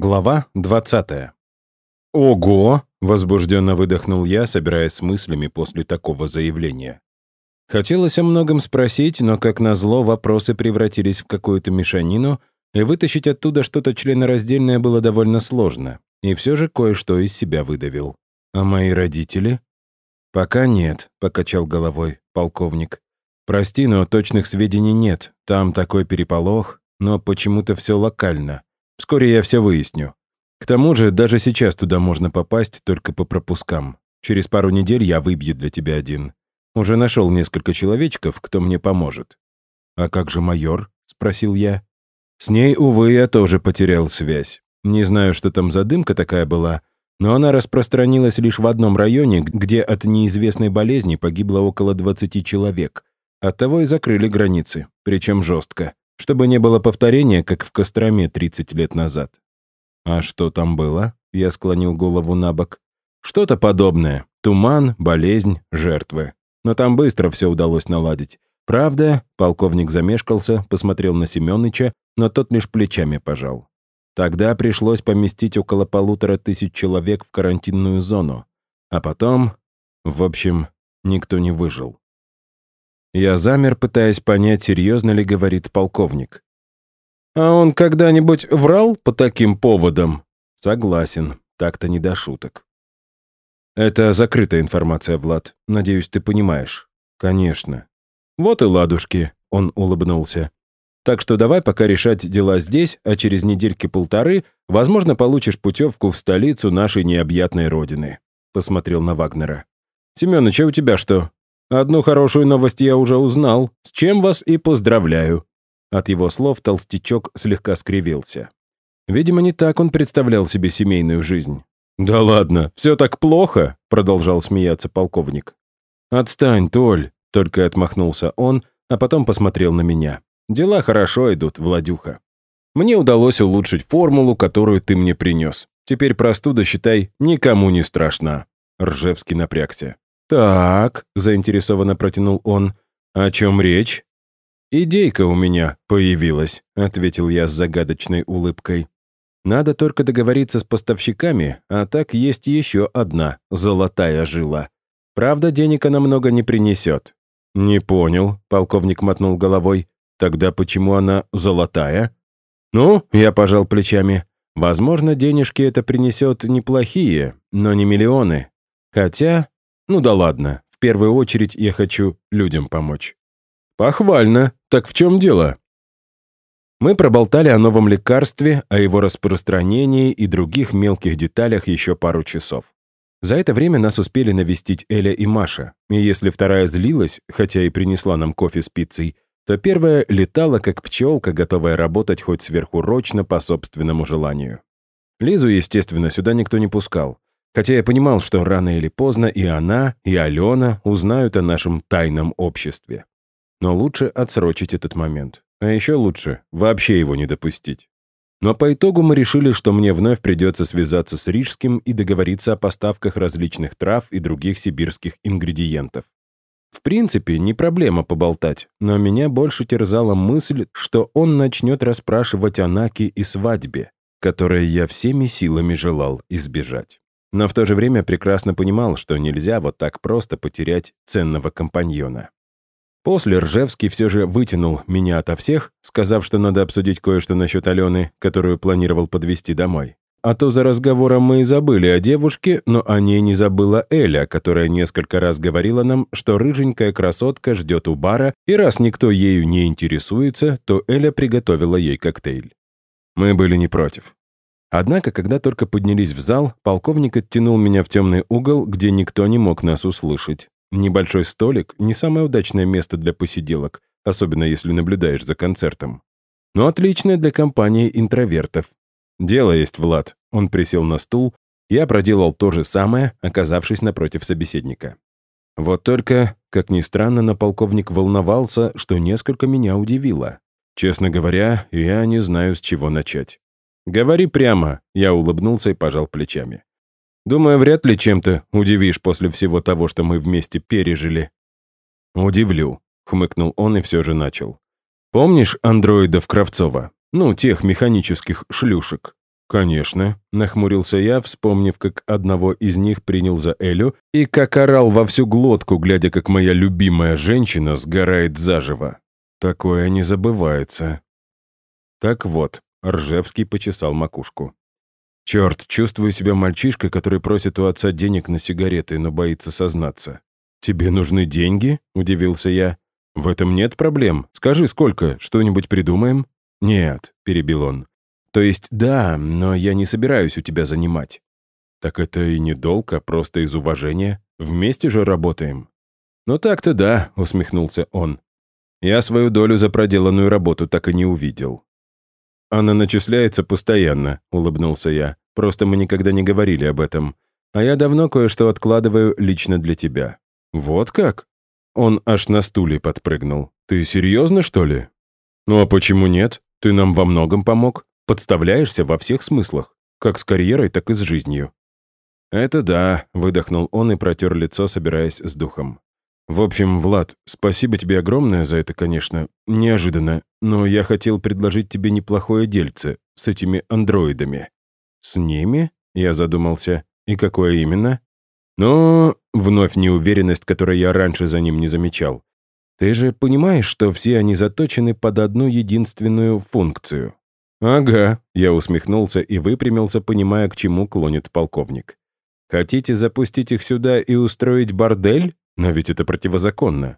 Глава 20. «Ого!» — возбужденно выдохнул я, собираясь с мыслями после такого заявления. Хотелось о многом спросить, но, как назло, вопросы превратились в какую-то мешанину, и вытащить оттуда что-то членораздельное было довольно сложно. И все же кое-что из себя выдавил. «А мои родители?» «Пока нет», — покачал головой полковник. «Прости, но точных сведений нет. Там такой переполох, но почему-то все локально. Вскоре я все выясню. К тому же, даже сейчас туда можно попасть только по пропускам. Через пару недель я выбью для тебя один. Уже нашел несколько человечков, кто мне поможет». «А как же майор?» — спросил я. «С ней, увы, я тоже потерял связь. Не знаю, что там за дымка такая была, но она распространилась лишь в одном районе, где от неизвестной болезни погибло около 20 человек. Оттого и закрыли границы, причем жестко чтобы не было повторения, как в Костроме 30 лет назад. «А что там было?» — я склонил голову на бок. «Что-то подобное. Туман, болезнь, жертвы. Но там быстро все удалось наладить. Правда?» — полковник замешкался, посмотрел на Семёныча, но тот лишь плечами пожал. Тогда пришлось поместить около полутора тысяч человек в карантинную зону. А потом... В общем, никто не выжил. Я замер, пытаясь понять, серьезно ли говорит полковник. «А он когда-нибудь врал по таким поводам?» «Согласен, так-то не до шуток». «Это закрытая информация, Влад. Надеюсь, ты понимаешь». «Конечно». «Вот и ладушки», — он улыбнулся. «Так что давай пока решать дела здесь, а через недельки-полторы, возможно, получишь путевку в столицу нашей необъятной родины», — посмотрел на Вагнера. «Семёныч, а у тебя что, Одну хорошую новость я уже узнал, с чем вас и поздравляю». От его слов толстячок слегка скривился. Видимо, не так он представлял себе семейную жизнь. «Да ладно, все так плохо?» — продолжал смеяться полковник. «Отстань, Толь», — только отмахнулся он, а потом посмотрел на меня. «Дела хорошо идут, Владюха. Мне удалось улучшить формулу, которую ты мне принес. Теперь простуда, считай, никому не страшна». Ржевский напрягся. «Так», — заинтересованно протянул он, — «о чем речь?» «Идейка у меня появилась», — ответил я с загадочной улыбкой. «Надо только договориться с поставщиками, а так есть еще одна золотая жила. Правда, денег она много не принесет». «Не понял», — полковник мотнул головой. «Тогда почему она золотая?» «Ну», — я пожал плечами, — «возможно, денежки это принесет неплохие, но не миллионы. Хотя ну да ладно, в первую очередь я хочу людям помочь. Похвально. Так в чем дело? Мы проболтали о новом лекарстве, о его распространении и других мелких деталях еще пару часов. За это время нас успели навестить Эля и Маша, и если вторая злилась, хотя и принесла нам кофе с пиццей, то первая летала как пчелка, готовая работать хоть сверхурочно по собственному желанию. Лизу, естественно, сюда никто не пускал, Хотя я понимал, что рано или поздно и она, и Алена узнают о нашем тайном обществе. Но лучше отсрочить этот момент. А еще лучше вообще его не допустить. Но по итогу мы решили, что мне вновь придется связаться с Рижским и договориться о поставках различных трав и других сибирских ингредиентов. В принципе, не проблема поболтать, но меня больше терзала мысль, что он начнет расспрашивать о Наке и свадьбе, которой я всеми силами желал избежать но в то же время прекрасно понимал, что нельзя вот так просто потерять ценного компаньона. После Ржевский все же вытянул меня ото всех, сказав, что надо обсудить кое-что насчет Алены, которую планировал подвести домой. А то за разговором мы и забыли о девушке, но о ней не забыла Эля, которая несколько раз говорила нам, что рыженькая красотка ждет у бара, и раз никто ею не интересуется, то Эля приготовила ей коктейль. Мы были не против. Однако, когда только поднялись в зал, полковник оттянул меня в темный угол, где никто не мог нас услышать. Небольшой столик — не самое удачное место для посиделок, особенно если наблюдаешь за концертом. Но отличное для компании интровертов. «Дело есть, Влад». Он присел на стул. Я проделал то же самое, оказавшись напротив собеседника. Вот только, как ни странно, но полковник волновался, что несколько меня удивило. Честно говоря, я не знаю, с чего начать. «Говори прямо», — я улыбнулся и пожал плечами. «Думаю, вряд ли чем-то удивишь после всего того, что мы вместе пережили». «Удивлю», — хмыкнул он и все же начал. «Помнишь андроидов Кравцова? Ну, тех механических шлюшек. «Конечно», — нахмурился я, вспомнив, как одного из них принял за Элю и как орал во всю глотку, глядя, как моя любимая женщина сгорает заживо. Такое не забывается. Так вот, Ржевский почесал макушку. «Черт, чувствую себя мальчишкой, который просит у отца денег на сигареты, но боится сознаться». «Тебе нужны деньги?» — удивился я. «В этом нет проблем. Скажи, сколько? Что-нибудь придумаем?» «Нет», — перебил он. То есть да, но я не собираюсь у тебя занимать. Так это и не долг, а просто из уважения. Вместе же работаем. Ну так-то да, усмехнулся он. Я свою долю за проделанную работу так и не увидел. Она начисляется постоянно, улыбнулся я. Просто мы никогда не говорили об этом. А я давно кое-что откладываю лично для тебя. Вот как? Он аж на стуле подпрыгнул. Ты серьезно, что ли? Ну а почему нет? Ты нам во многом помог. Подставляешься во всех смыслах, как с карьерой, так и с жизнью». «Это да», — выдохнул он и протер лицо, собираясь с духом. «В общем, Влад, спасибо тебе огромное за это, конечно. Неожиданно. Но я хотел предложить тебе неплохое дельце с этими андроидами». «С ними?» — я задумался. «И какое именно?» «Ну...» — вновь неуверенность, которую я раньше за ним не замечал. «Ты же понимаешь, что все они заточены под одну единственную функцию. «Ага», — я усмехнулся и выпрямился, понимая, к чему клонит полковник. «Хотите запустить их сюда и устроить бордель? Но ведь это противозаконно».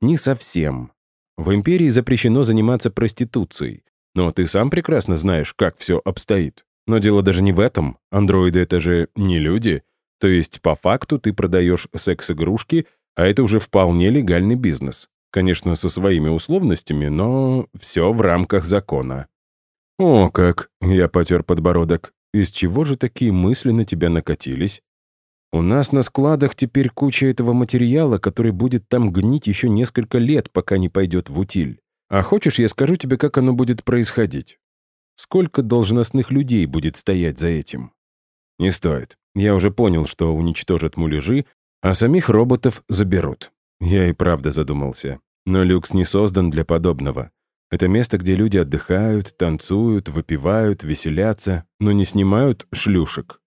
«Не совсем. В империи запрещено заниматься проституцией. Но ты сам прекрасно знаешь, как все обстоит. Но дело даже не в этом. Андроиды — это же не люди. То есть, по факту, ты продаешь секс-игрушки, а это уже вполне легальный бизнес. Конечно, со своими условностями, но все в рамках закона». «О, как!» — я потер подбородок. «Из чего же такие мысли на тебя накатились?» «У нас на складах теперь куча этого материала, который будет там гнить еще несколько лет, пока не пойдет в утиль. А хочешь, я скажу тебе, как оно будет происходить? Сколько должностных людей будет стоять за этим?» «Не стоит. Я уже понял, что уничтожат муляжи, а самих роботов заберут». Я и правда задумался. Но люкс не создан для подобного. Это место, где люди отдыхают, танцуют, выпивают, веселятся, но не снимают шлюшек.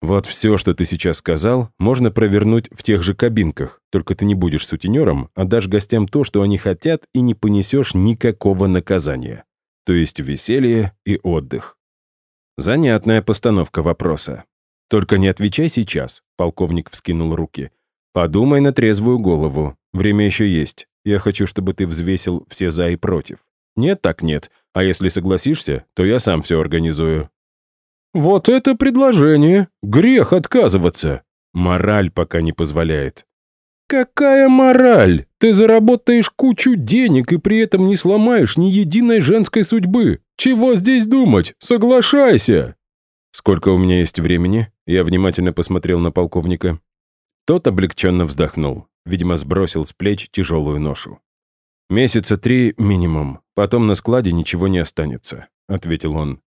Вот все, что ты сейчас сказал, можно провернуть в тех же кабинках, только ты не будешь сутенером, а дашь гостям то, что они хотят, и не понесешь никакого наказания. То есть веселье и отдых. Занятная постановка вопроса. Только не отвечай сейчас, полковник вскинул руки. Подумай на трезвую голову. Время еще есть. Я хочу, чтобы ты взвесил все «за» и «против». Нет, так нет. А если согласишься, то я сам все организую». «Вот это предложение! Грех отказываться!» Мораль пока не позволяет. «Какая мораль? Ты заработаешь кучу денег и при этом не сломаешь ни единой женской судьбы. Чего здесь думать? Соглашайся!» «Сколько у меня есть времени?» Я внимательно посмотрел на полковника. Тот облегченно вздохнул. Видимо, сбросил с плеч тяжелую ношу. «Месяца три минимум. Потом на складе ничего не останется», — ответил он.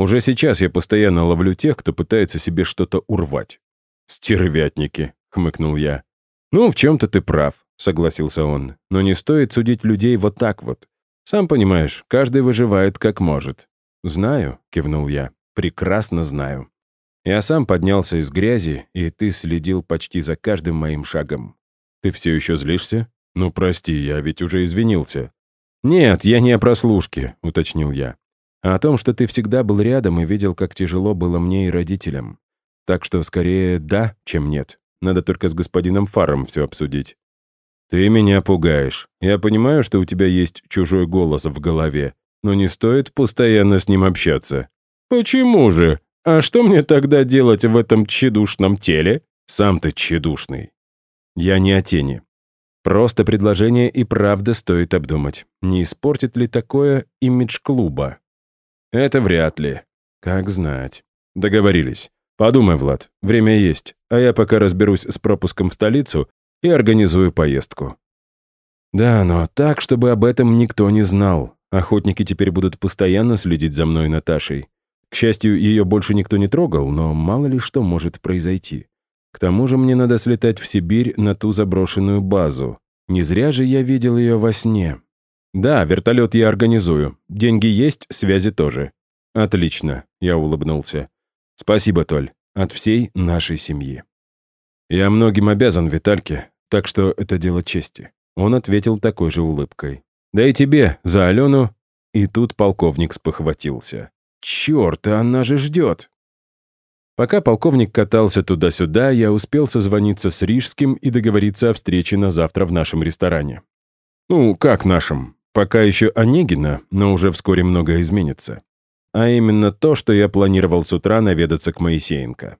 «Уже сейчас я постоянно ловлю тех, кто пытается себе что-то урвать». «Стервятники», — хмыкнул я. «Ну, в чем-то ты прав», — согласился он. «Но не стоит судить людей вот так вот. Сам понимаешь, каждый выживает как может». «Знаю», — кивнул я. «Прекрасно знаю. Я сам поднялся из грязи, и ты следил почти за каждым моим шагом. Ты все еще злишься? Ну, прости, я ведь уже извинился. Нет, я не о прослушке, уточнил я. А о том, что ты всегда был рядом и видел, как тяжело было мне и родителям. Так что скорее да, чем нет. Надо только с господином Фаром все обсудить. Ты меня пугаешь. Я понимаю, что у тебя есть чужой голос в голове, но не стоит постоянно с ним общаться. Почему же? А что мне тогда делать в этом тщедушном теле? Сам ты тщедушный. Я не о тени. Просто предложение и правда стоит обдумать. Не испортит ли такое имидж клуба? Это вряд ли. Как знать. Договорились. Подумай, Влад, время есть, а я пока разберусь с пропуском в столицу и организую поездку. Да, но так, чтобы об этом никто не знал. Охотники теперь будут постоянно следить за мной и Наташей. К счастью, ее больше никто не трогал, но мало ли что может произойти. К тому же мне надо слетать в Сибирь на ту заброшенную базу. Не зря же я видел ее во сне. Да, вертолет я организую. Деньги есть, связи тоже. Отлично, я улыбнулся. Спасибо, Толь, от всей нашей семьи. Я многим обязан Витальке, так что это дело чести. Он ответил такой же улыбкой. Да и тебе, за Алену. И тут полковник спохватился. Черт, она же ждет. Пока полковник катался туда-сюда, я успел созвониться с Рижским и договориться о встрече на завтра в нашем ресторане. Ну, как нашем? Пока еще Онегина, но уже вскоре многое изменится. А именно то, что я планировал с утра наведаться к Моисеенко.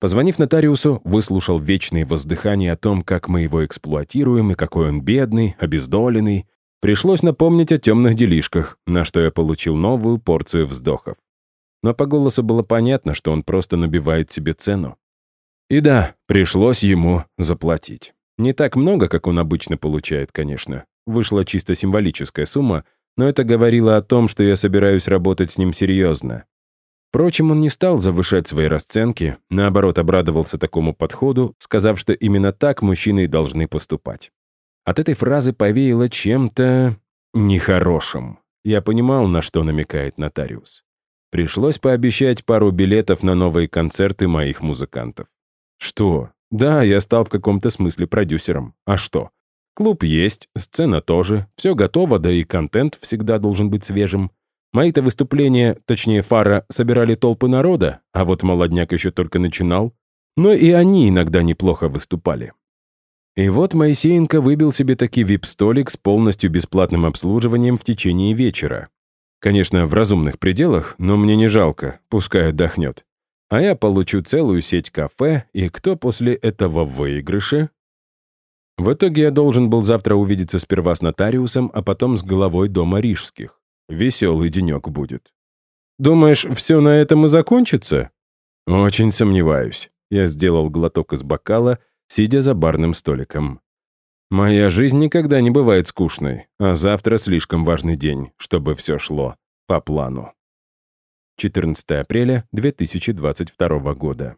Позвонив нотариусу, выслушал вечные воздыхания о том, как мы его эксплуатируем и какой он бедный, обездоленный. Пришлось напомнить о темных делишках, на что я получил новую порцию вздохов. Но по голосу было понятно, что он просто набивает себе цену. И да, пришлось ему заплатить. Не так много, как он обычно получает, конечно. Вышла чисто символическая сумма, но это говорило о том, что я собираюсь работать с ним серьезно. Впрочем, он не стал завышать свои расценки, наоборот, обрадовался такому подходу, сказав, что именно так мужчины и должны поступать. От этой фразы повеяло чем-то нехорошим. Я понимал, на что намекает нотариус. Пришлось пообещать пару билетов на новые концерты моих музыкантов. Что? Да, я стал в каком-то смысле продюсером. А что? Клуб есть, сцена тоже, все готово, да и контент всегда должен быть свежим. Мои-то выступления, точнее фара, собирали толпы народа, а вот молодняк еще только начинал. Но и они иногда неплохо выступали. И вот Моисеенко выбил себе таки вип-столик с полностью бесплатным обслуживанием в течение вечера. Конечно, в разумных пределах, но мне не жалко, пускай отдохнет. А я получу целую сеть кафе, и кто после этого выигрыше? В итоге я должен был завтра увидеться сперва с нотариусом, а потом с главой дома Рижских. Веселый денек будет. Думаешь, все на этом и закончится? Очень сомневаюсь. Я сделал глоток из бокала, сидя за барным столиком. Моя жизнь никогда не бывает скучной, а завтра слишком важный день, чтобы все шло по плану. 14 апреля 2022 года.